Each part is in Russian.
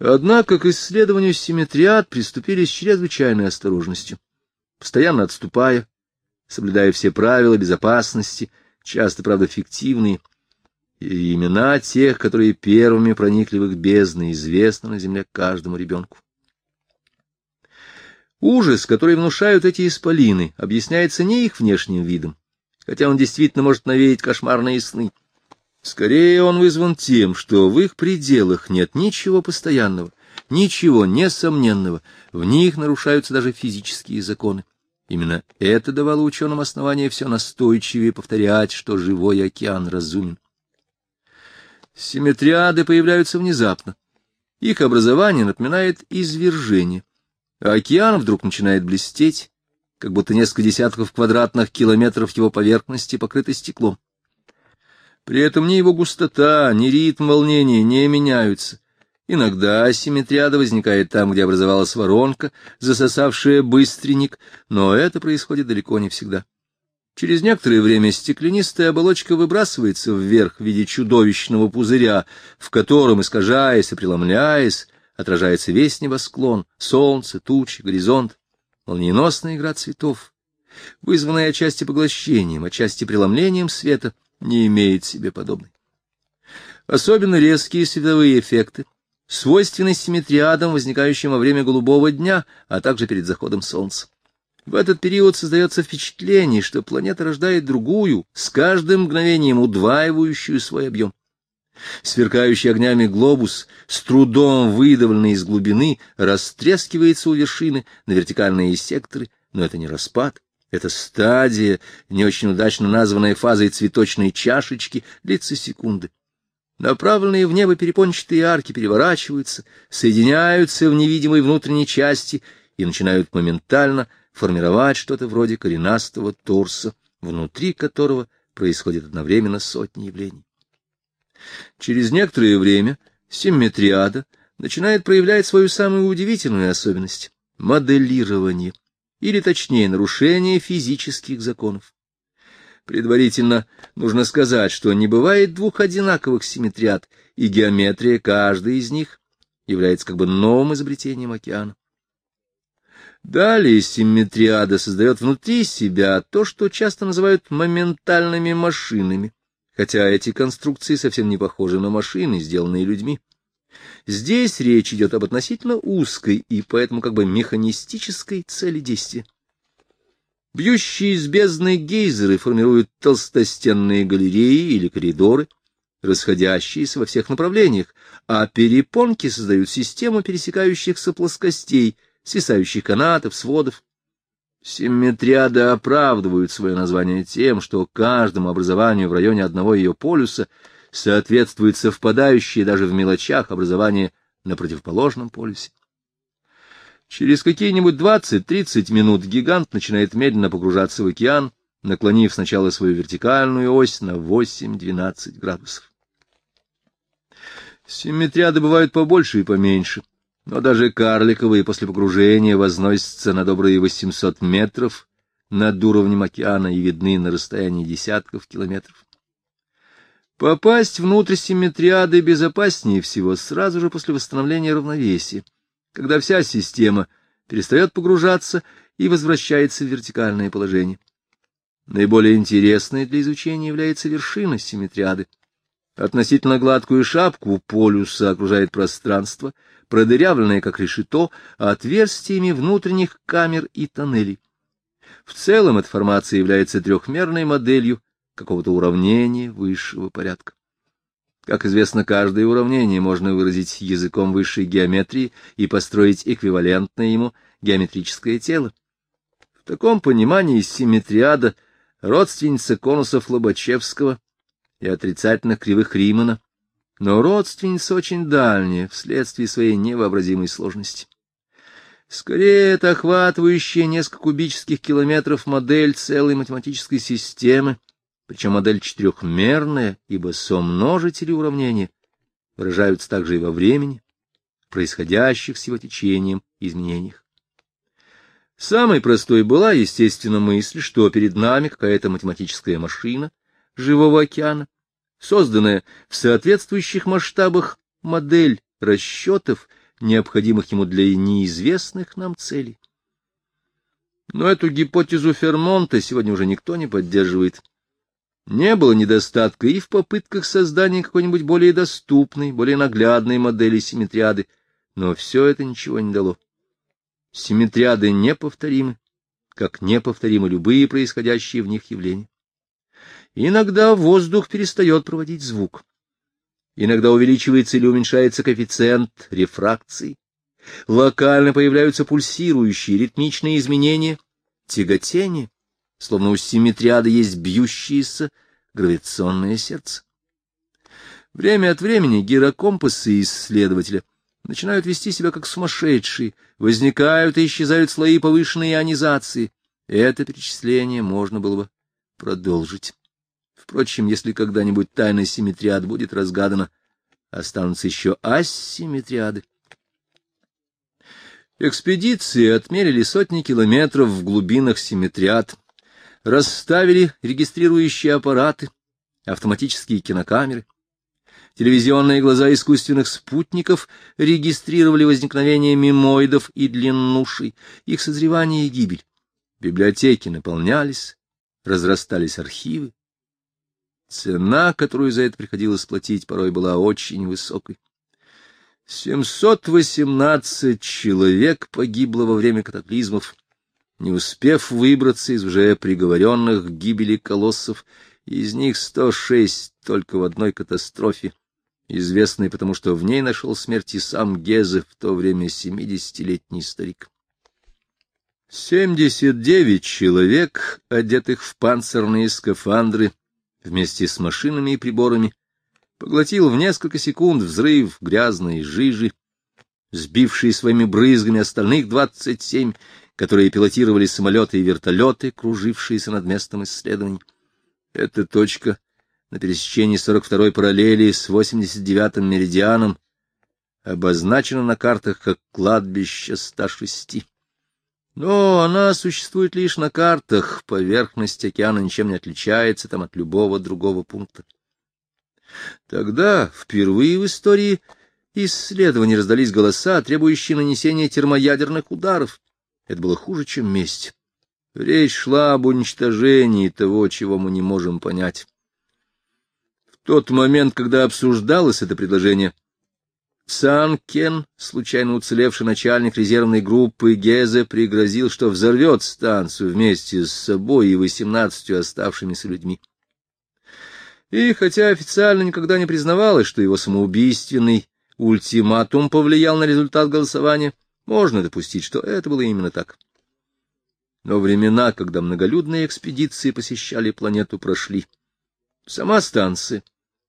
Однако к исследованию симметриад приступили с чрезвычайной осторожностью, постоянно отступая, соблюдая все правила безопасности, часто, правда, фиктивные, и имена тех, которые первыми проникли в их бездны, известны на земле каждому ребенку. Ужас, который внушают эти исполины, объясняется не их внешним видом, хотя он действительно может навеять кошмарные сны. Скорее он вызван тем, что в их пределах нет ничего постоянного, ничего несомненного, в них нарушаются даже физические законы. Именно это давало ученым основание все настойчивее повторять, что живой океан разумен. Симметриады появляются внезапно. Их образование напоминает извержение. А океан вдруг начинает блестеть, как будто несколько десятков квадратных километров его поверхности покрыты стеклом. При этом ни его густота, ни ритм волнения не меняются. Иногда асимметриада возникает там, где образовалась воронка, засосавшая быстренник, но это происходит далеко не всегда. Через некоторое время стеклянистая оболочка выбрасывается вверх в виде чудовищного пузыря, в котором, искажаясь и преломляясь, отражается весь небосклон, солнце, тучи, горизонт, молниеносная игра цветов, вызванная отчасти поглощением, отчасти преломлением света — не имеет себе подобной. Особенно резкие световые эффекты, свойственны симметриадам, возникающим во время голубого дня, а также перед заходом солнца. В этот период создается впечатление, что планета рождает другую, с каждым мгновением удваивающую свой объем. Сверкающий огнями глобус, с трудом выдавленный из глубины, растрескивается у вершины на вертикальные секторы, но это не распад, эта стадия, не очень удачно названная фазой цветочной чашечки, длится секунды. Направленные в небо перепончатые арки переворачиваются, соединяются в невидимой внутренней части и начинают моментально формировать что-то вроде коренастого торса, внутри которого происходит одновременно сотни явлений. Через некоторое время симметриада начинает проявлять свою самую удивительную особенность — моделирование или, точнее, нарушение физических законов. Предварительно нужно сказать, что не бывает двух одинаковых симметриад, и геометрия каждой из них является как бы новым изобретением океана. Далее симметриада создает внутри себя то, что часто называют моментальными машинами, хотя эти конструкции совсем не похожи на машины, сделанные людьми. Здесь речь идет об относительно узкой и поэтому как бы механистической цели действия. Бьющие из бездны гейзеры формируют толстостенные галереи или коридоры, расходящиеся во всех направлениях, а перепонки создают систему пересекающихся плоскостей, свисающих канатов, сводов. Симметриады оправдывают свое название тем, что каждому образованию в районе одного ее полюса — соответствует совпадающее даже в мелочах образование на противоположном полюсе. Через какие-нибудь 20-30 минут гигант начинает медленно погружаться в океан, наклонив сначала свою вертикальную ось на 8-12 градусов. Симметриады бывают побольше и поменьше, но даже карликовые после погружения возносятся на добрые 800 метров над уровнем океана и видны на расстоянии десятков километров. Попасть внутрь симметриады безопаснее всего сразу же после восстановления равновесия, когда вся система перестает погружаться и возвращается в вертикальное положение. Наиболее интересной для изучения является вершина симметриады. Относительно гладкую шапку полюса окружает пространство, продырявленное как решето, отверстиями внутренних камер и тоннелей. В целом эта формация является трехмерной моделью какого-то уравнения высшего порядка. Как известно, каждое уравнение можно выразить языком высшей геометрии и построить эквивалентное ему геометрическое тело. В таком понимании симметриада — родственница конусов Лобачевского и отрицательных кривых Римана, но родственница очень дальняя вследствие своей невообразимой сложности. Скорее, это охватывающая несколько кубических километров модель целой математической системы, причем модель четырехмерная, ибо сомножители уравнения выражаются также и во времени, происходящих с его течением изменениях. Самой простой была, естественно, мысль, что перед нами какая-то математическая машина живого океана, созданная в соответствующих масштабах модель расчетов, необходимых ему для неизвестных нам целей. Но эту гипотезу Фермонта сегодня уже никто не поддерживает. Не было недостатка и в попытках создания какой-нибудь более доступной, более наглядной модели симметриады, но все это ничего не дало. Симметриады неповторимы, как неповторимы любые происходящие в них явления. Иногда воздух перестает проводить звук. Иногда увеличивается или уменьшается коэффициент рефракции. Локально появляются пульсирующие ритмичные изменения, тяготения, словно у симметриады есть бьющееся гравитационное сердце. Время от времени гирокомпасы исследователя начинают вести себя как сумасшедшие, возникают и исчезают слои повышенной ионизации. Это перечисление можно было бы продолжить. Впрочем, если когда-нибудь тайна симметриад будет разгадана, останутся еще асимметриады. Экспедиции отмерили сотни километров в глубинах симметриад, расставили регистрирующие аппараты, автоматические кинокамеры. Телевизионные глаза искусственных спутников регистрировали возникновение мимоидов и длиннушей, их созревание и гибель. Библиотеки наполнялись, разрастались архивы. Цена, которую за это приходилось платить, порой была очень высокой. 718 человек погибло во время катаклизмов, не успев выбраться из уже приговоренных к гибели колоссов, из них 106 только в одной катастрофе, известной потому, что в ней нашел смерть и сам Гезе, в то время семидесятилетний старик. 79 человек, одетых в панцирные скафандры, вместе с машинами и приборами, поглотил в несколько секунд взрыв грязной жижи, сбивший своими брызгами остальных двадцать семь, которые пилотировали самолеты и вертолеты, кружившиеся над местом исследований. Эта точка на пересечении 42-й параллели с 89-м меридианом обозначена на картах как кладбище 106. Но она существует лишь на картах, поверхность океана ничем не отличается там от любого другого пункта. Тогда, впервые в истории исследований, раздались голоса, требующие нанесения термоядерных ударов. Это было хуже, чем месть. Речь шла об уничтожении того, чего мы не можем понять. В тот момент, когда обсуждалось это предложение, Сан Кен, случайно уцелевший начальник резервной группы Гезе, пригрозил, что взорвет станцию вместе с собой и восемнадцатью оставшимися людьми. И хотя официально никогда не признавалось, что его самоубийственный ультиматум повлиял на результат голосования, можно допустить, что это было именно так. Но времена, когда многолюдные экспедиции посещали планету, прошли. Сама станция,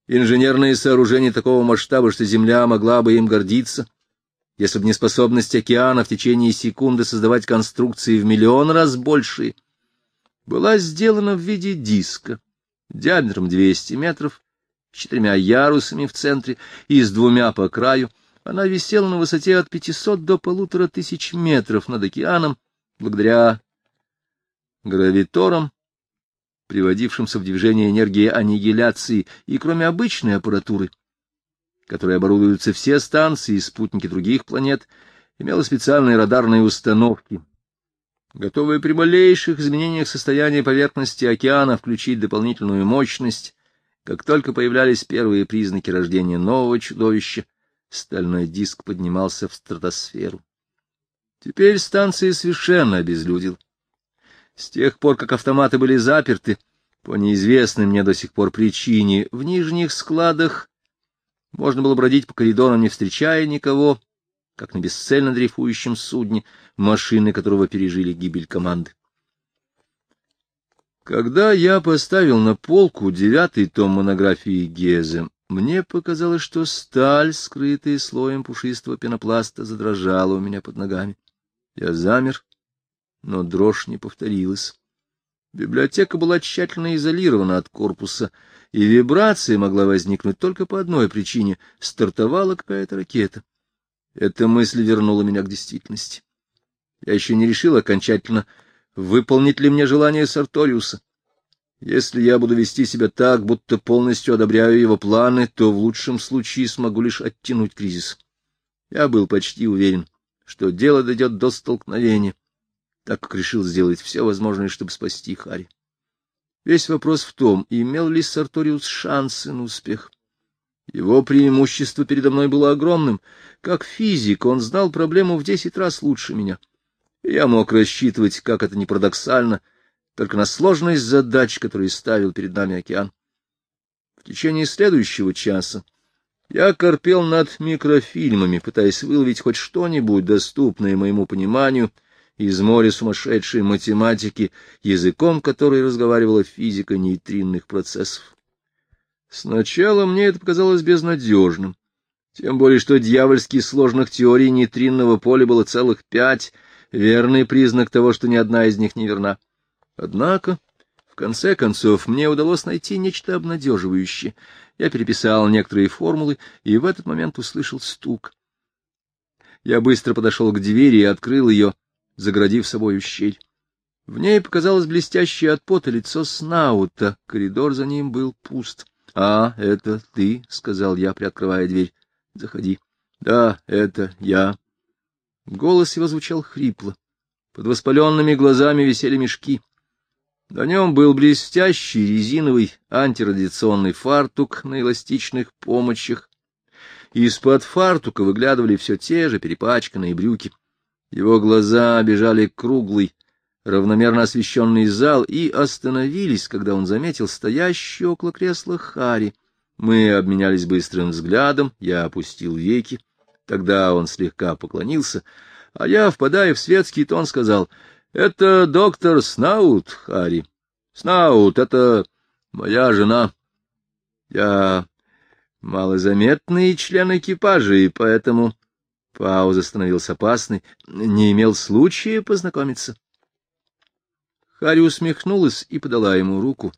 инженерные сооружения такого масштаба, что Земля могла бы им гордиться, если бы не способность океана в течение секунды создавать конструкции в миллион раз большие, была сделана в виде диска диаметром 200 метров, с четырьмя ярусами в центре и с двумя по краю, она висела на высоте от 500 до полутора тысяч метров над океаном, благодаря гравиторам, приводившимся в движение энергии аннигиляции, и кроме обычной аппаратуры, которой оборудуются все станции и спутники других планет, имела специальные радарные установки, готовые при малейших изменениях состояния поверхности океана включить дополнительную мощность, как только появлялись первые признаки рождения нового чудовища, стальной диск поднимался в стратосферу. Теперь станция совершенно обезлюдил. С тех пор, как автоматы были заперты, по неизвестной мне до сих пор причине, в нижних складах можно было бродить по коридорам, не встречая никого, как на бесцельно дрейфующем судне, машины которого пережили гибель команды. Когда я поставил на полку девятый том монографии Гезе, мне показалось, что сталь, скрытая слоем пушистого пенопласта, задрожала у меня под ногами. Я замер, но дрожь не повторилась. Библиотека была тщательно изолирована от корпуса, и вибрация могла возникнуть только по одной причине — стартовала какая-то ракета. Эта мысль вернула меня к действительности. Я еще не решил окончательно, выполнить ли мне желание Сарториуса. Если я буду вести себя так, будто полностью одобряю его планы, то в лучшем случае смогу лишь оттянуть кризис. Я был почти уверен, что дело дойдет до столкновения, так как решил сделать все возможное, чтобы спасти Хари. Весь вопрос в том, имел ли Сарториус шансы на успех. Его преимущество передо мной было огромным. Как физик он знал проблему в десять раз лучше меня. я мог рассчитывать, как это ни парадоксально, только на сложность задач, которые ставил перед нами океан. В течение следующего часа я корпел над микрофильмами, пытаясь выловить хоть что-нибудь доступное моему пониманию из моря сумасшедшей математики, языком которой разговаривала физика нейтринных процессов. Сначала мне это показалось безнадежным, тем более что дьявольски сложных теорий нейтринного поля было целых пять, верный признак того, что ни одна из них не верна. Однако, в конце концов, мне удалось найти нечто обнадеживающее. Я переписал некоторые формулы и в этот момент услышал стук. Я быстро подошел к двери и открыл ее, заградив собою щель. В ней показалось блестящее от пота лицо Снаута, коридор за ним был пуст. — А, это ты, — сказал я, приоткрывая дверь. — Заходи. — Да, это я. Голос его звучал хрипло. Под воспаленными глазами висели мешки. На нем был блестящий резиновый антирадиационный фартук на эластичных помощях. Из-под фартука выглядывали все те же перепачканные брюки. Его глаза бежали круглый, равномерно освещенный зал и остановились, когда он заметил стоящий около кресла Хари. Мы обменялись быстрым взглядом, я опустил веки. Тогда он слегка поклонился, а я, впадая в светский тон, сказал, — Это доктор Снаут, Хари. Снаут — это моя жена. Я малозаметный член экипажа, и поэтому... Пауза становилась опасной. Не имел случая познакомиться. Харри усмехнулась и подала ему руку,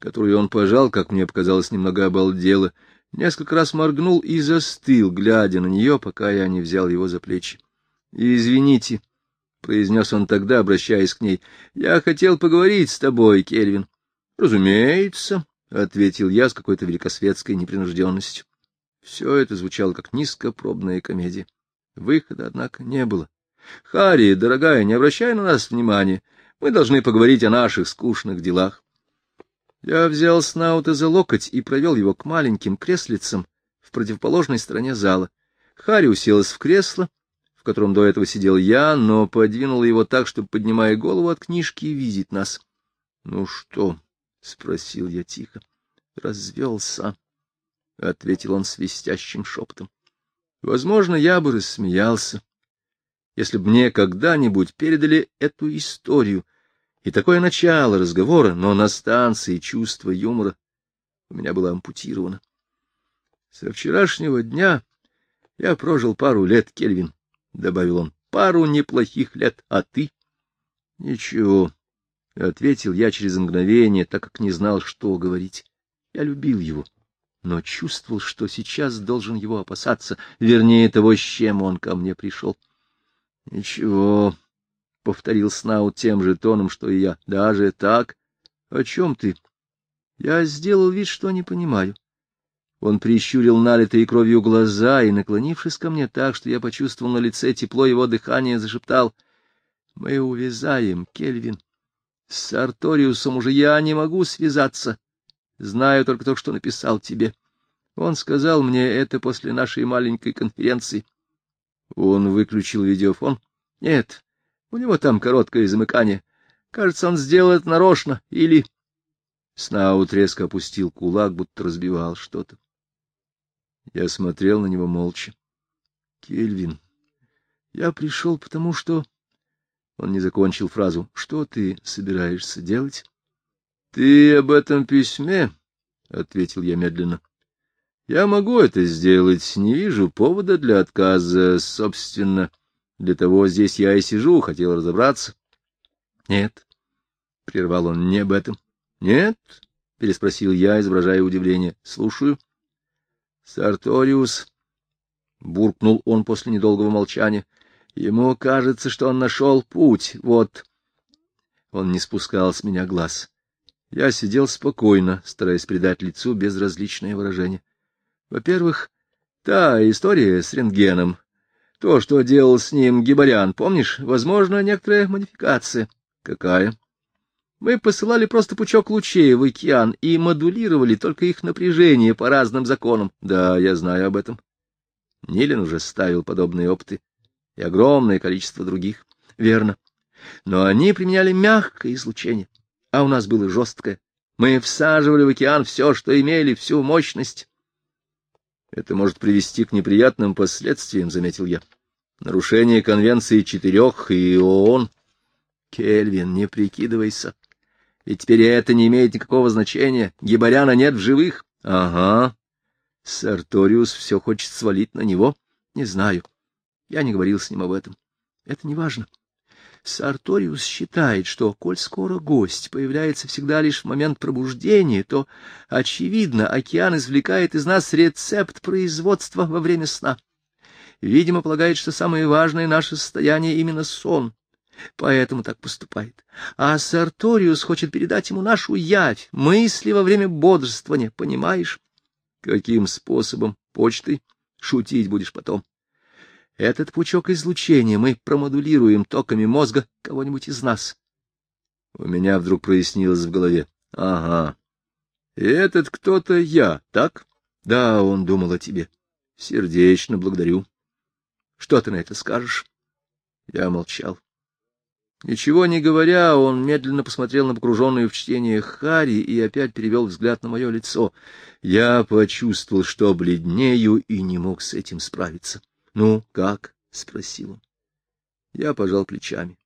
которую он пожал, как мне показалось, немного обалдело, несколько раз моргнул и застыл, глядя на нее, пока я не взял его за плечи. — Извините, — произнес он тогда, обращаясь к ней, — я хотел поговорить с тобой, Кельвин. — Разумеется, — ответил я с какой-то великосветской непринужденностью. Все это звучало как низкопробная комедия. Выхода, однако, не было. — Харри, дорогая, не обращай на нас внимания. Мы должны поговорить о наших скучных делах. Я взял Снаута за локоть и провел его к маленьким креслицам в противоположной стороне зала. Харри уселась в кресло, котором до этого сидел я, но подвинула его так, чтобы, поднимая голову от книжки, видеть нас. — Ну что? — спросил я тихо. — Развелся, — ответил он свистящим шепотом. Возможно, я бы рассмеялся, если бы мне когда-нибудь передали эту историю и такое начало разговора, но на станции чувство юмора у меня было ампутировано. Со вчерашнего дня я прожил пару лет, Кельвин, — добавил он, — пару неплохих лет, а ты? — Ничего, — ответил я через мгновение, так как не знал, что говорить. Я любил его, но чувствовал, что сейчас должен его опасаться, вернее того, с чем он ко мне пришел. —— Ничего, — повторил Снаут тем же тоном, что и я. — Даже так? О чем ты? Я сделал вид, что не понимаю. Он прищурил налитые кровью глаза и, наклонившись ко мне так, что я почувствовал на лице тепло его дыхания, зашептал. — Мы увязаем, Кельвин. С Арториусом уже я не могу связаться. Знаю только то, что написал тебе. Он сказал мне это после нашей маленькой конференции. — он выключил видеофон. Нет, у него там короткое замыкание. Кажется, он сделал это нарочно. Или... Снаут резко опустил кулак, будто разбивал что-то. Я смотрел на него молча. — Кельвин, я пришел потому, что... Он не закончил фразу. — Что ты собираешься делать? — Ты об этом письме? — ответил я медленно. Я могу это сделать, не вижу повода для отказа, собственно. Для того здесь я и сижу, хотел разобраться. — Нет, — прервал он, — не об этом. — Нет? — переспросил я, изображая удивление. — Слушаю. — Сарториус, — буркнул он после недолгого молчания, — ему кажется, что он нашел путь. Вот. Он не спускал с меня глаз. Я сидел спокойно, стараясь придать лицу безразличное выражение. Во-первых, та история с рентгеном. То, что делал с ним Гибарян, помнишь? Возможно, некоторая модификация. Какая? Мы посылали просто пучок лучей в океан и модулировали только их напряжение по разным законам. Да, я знаю об этом. Нилин уже ставил подобные опыты и огромное количество других. Верно. Но они применяли мягкое излучение, а у нас было жесткое. Мы всаживали в океан все, что имели, всю мощность. Это может привести к неприятным последствиям, — заметил я. Нарушение конвенции четырех и ООН. Кельвин, не прикидывайся. Ведь теперь это не имеет никакого значения. Гибаряна нет в живых. Ага. Сарториус все хочет свалить на него. Не знаю. Я не говорил с ним об этом. Это не важно. Сарториус считает, что, коль скоро гость появляется всегда лишь в момент пробуждения, то, очевидно, океан извлекает из нас рецепт производства во время сна. Видимо, полагает, что самое важное наше состояние именно сон. Поэтому так поступает. А Сарториус хочет передать ему нашу явь, мысли во время бодрствования, понимаешь? Каким способом? Почтой? Шутить будешь потом. Этот пучок излучения мы промодулируем токами мозга кого-нибудь из нас. У меня вдруг прояснилось в голове. Ага. Этот кто-то я, так? Да, он думал о тебе. Сердечно благодарю. Что ты на это скажешь? Я молчал. Ничего не говоря, он медленно посмотрел на погруженную в чтение Хари и опять перевел взгляд на мое лицо. Я почувствовал, что бледнею, и не мог с этим справиться. — Ну, как? — спросил он. Я пожал плечами.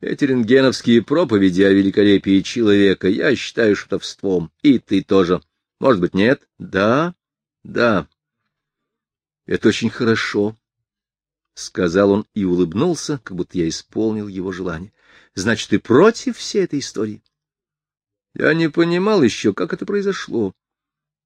Эти рентгеновские проповеди о великолепии человека я считаю шутовством. И ты тоже. Может быть, нет? Да, да. Это очень хорошо, — сказал он и улыбнулся, как будто я исполнил его желание. — Значит, ты против всей этой истории? Я не понимал еще, как это произошло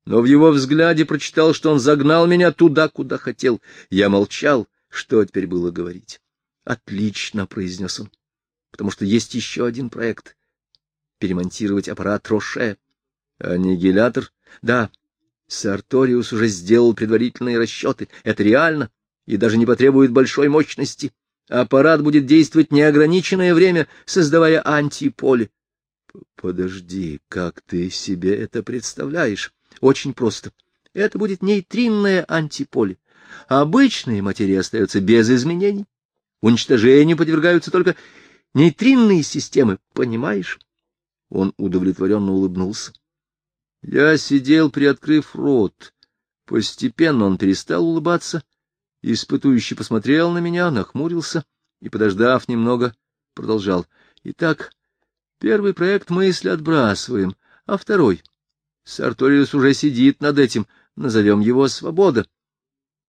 но в его взгляде прочитал, что он загнал меня туда, куда хотел. Я молчал, что теперь было говорить. «Отлично», — произнес он, — «потому что есть еще один проект — перемонтировать аппарат Роше». «Аннигилятор?» «Да, Сарториус уже сделал предварительные расчеты. Это реально и даже не потребует большой мощности. Аппарат будет действовать неограниченное время, создавая антиполе». «Подожди, как ты себе это представляешь?» Очень просто. Это будет нейтринное антиполе. Обычные материи остаются без изменений. Уничтожению подвергаются только нейтринные системы, понимаешь? Он удовлетворенно улыбнулся. Я сидел, приоткрыв рот. Постепенно он перестал улыбаться, испытующий посмотрел на меня, нахмурился и, подождав немного, продолжал. Итак, первый проект мысли отбрасываем, а второй Сарториус уже сидит над этим. Назовем его «Свобода».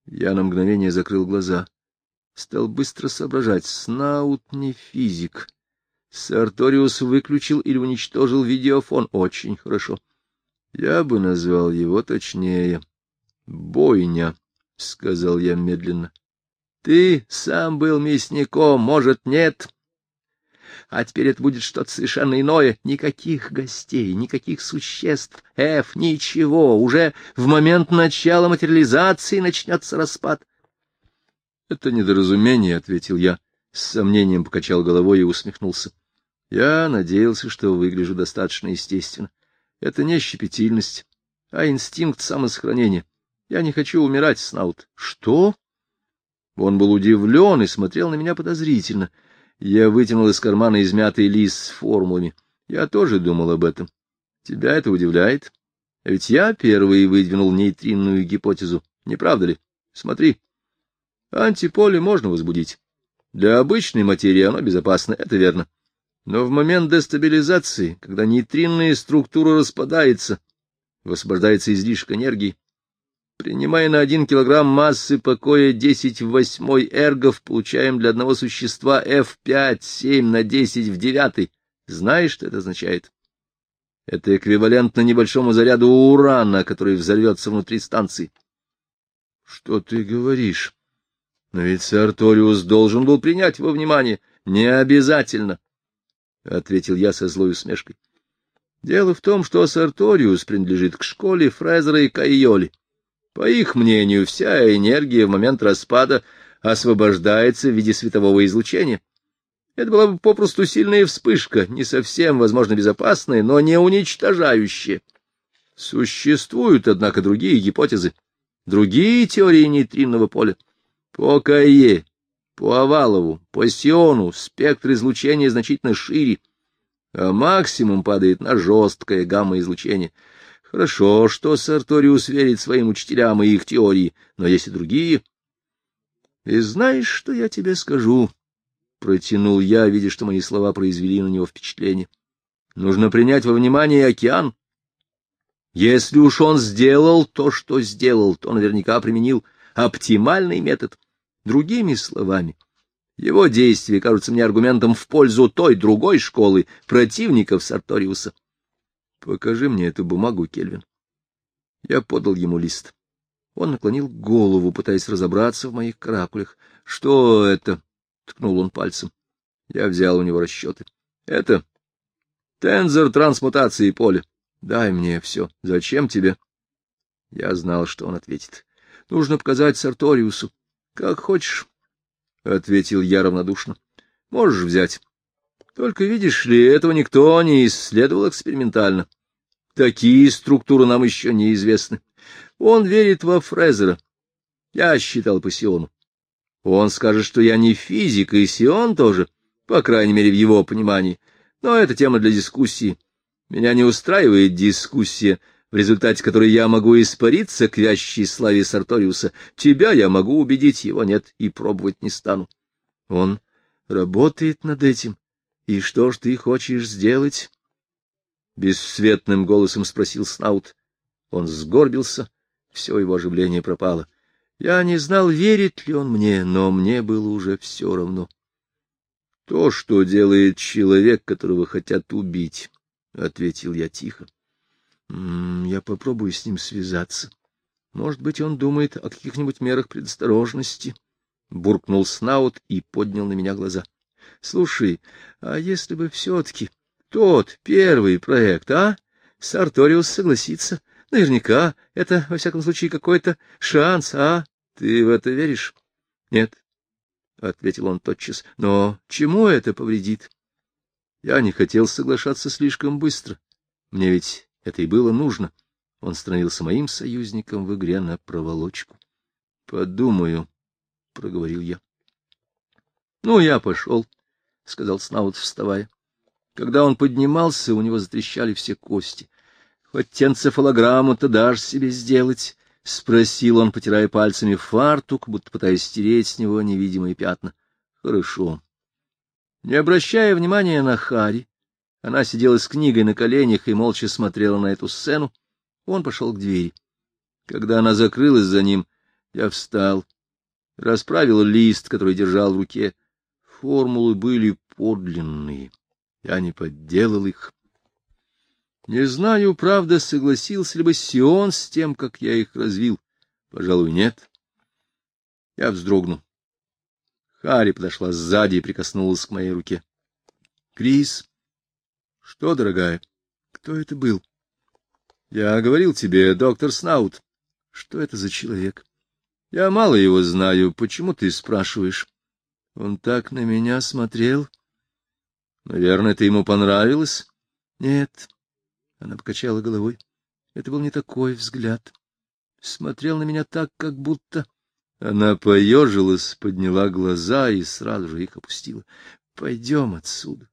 Я на мгновение закрыл глаза. Стал быстро соображать. Снаут не физик. Сарториус выключил или уничтожил видеофон. Очень хорошо. Я бы назвал его точнее. «Бойня», — сказал я медленно. «Ты сам был мясником, может, нет?» А теперь это будет что-то совершенно иное. Никаких гостей, никаких существ. Эф, ничего. Уже в момент начала материализации начнется распад. — Это недоразумение, — ответил я. С сомнением покачал головой и усмехнулся. Я надеялся, что выгляжу достаточно естественно. Это не щепетильность, а инстинкт самосохранения. Я не хочу умирать, Снаут. — Что? Он был удивлен и смотрел на меня подозрительно. — я вытянул из кармана измятый лист с формулами. Я тоже думал об этом. Тебя это удивляет? А ведь я первый выдвинул нейтринную гипотезу. Не правда ли? Смотри. Антиполе можно возбудить. Для обычной материи оно безопасно, это верно. Но в момент дестабилизации, когда нейтринная структура распадается, высвобождается излишек энергии, Принимая на один килограмм массы покоя 10 в восьмой эргов, получаем для одного существа F5 7 на 10 в девятый. Знаешь, что это означает? Это эквивалентно небольшому заряду урана, который взорвется внутри станции. — Что ты говоришь? Но ведь Сарториус должен был принять во внимание. — Не обязательно, — ответил я со злой усмешкой. — Дело в том, что Сарториус принадлежит к школе Фрезера и Кайоли. По их мнению, вся энергия в момент распада освобождается в виде светового излучения. Это была бы попросту сильная вспышка, не совсем, возможно, безопасная, но не уничтожающая. Существуют, однако, другие гипотезы, другие теории нейтринного поля. По Кае, по Овалову, по Сиону спектр излучения значительно шире, а максимум падает на жесткое гамма-излучение. Хорошо, что Сарториус верит своим учителям и их теории, но есть и другие. И знаешь, что я тебе скажу? Протянул я, видя, что мои слова произвели на него впечатление. Нужно принять во внимание океан. Если уж он сделал то, что сделал, то наверняка применил оптимальный метод. Другими словами, его действия кажутся мне аргументом в пользу той другой школы противников Сарториуса. Покажи мне эту бумагу, Кельвин. Я подал ему лист. Он наклонил голову, пытаясь разобраться в моих каракулях. — Что это? — ткнул он пальцем. Я взял у него расчеты. — Это тензор трансмутации поля. Дай мне все. Зачем тебе? Я знал, что он ответит. — Нужно показать Сарториусу. — Как хочешь, — ответил я равнодушно. — Можешь взять. Только, видишь ли, этого никто не исследовал экспериментально. Такие структуры нам еще неизвестны. Он верит во Фрезера. Я считал по Сиону. Он скажет, что я не физик, и Сион тоже, по крайней мере, в его понимании. Но это тема для дискуссии. Меня не устраивает дискуссия, в результате которой я могу испариться к вящей славе Сарториуса. Тебя я могу убедить, его нет, и пробовать не стану. Он работает над этим. И что ж ты хочешь сделать? Бесцветным голосом спросил Снаут. Он сгорбился, все его оживление пропало. Я не знал, верит ли он мне, но мне было уже все равно. То, что делает человек, которого хотят убить, — ответил я тихо. Я попробую с ним связаться. Может быть, он думает о каких-нибудь мерах предосторожности. Буркнул Снаут и поднял на меня глаза. — Слушай, а если бы все-таки тот первый проект, а? Сарториус согласится. Наверняка это, во всяком случае, какой-то шанс, а? Ты в это веришь? — Нет, — ответил он тотчас. — Но чему это повредит? Я не хотел соглашаться слишком быстро. Мне ведь это и было нужно. Он становился моим союзником в игре на проволочку. — Подумаю, — проговорил я. — Ну, я пошел, — сказал Снаут, вставая. Когда он поднимался, у него затрещали все кости. — Хоть энцефалограмму-то дашь себе сделать? — спросил он, потирая пальцами фартук, будто пытаясь стереть с него невидимые пятна. — Хорошо. Не обращая внимания на Хари, она сидела с книгой на коленях и молча смотрела на эту сцену. Он пошел к двери. Когда она закрылась за ним, я встал, расправил лист, который держал в руке. Формулы были подлинные. Я не подделал их. Не знаю, правда, согласился ли бы Сион с тем, как я их развил. Пожалуй, нет. Я вздрогнул. Харри подошла сзади и прикоснулась к моей руке. — Крис, — Что, дорогая? Кто это был? — Я говорил тебе, доктор Снаут. — Что это за человек? — Я мало его знаю. Почему ты спрашиваешь? — Он так на меня смотрел. — Наверное, ты ему понравилось? — Нет. Она покачала головой. Это был не такой взгляд. Смотрел на меня так, как будто... Она поежилась, подняла глаза и сразу же их опустила. — Пойдем отсюда.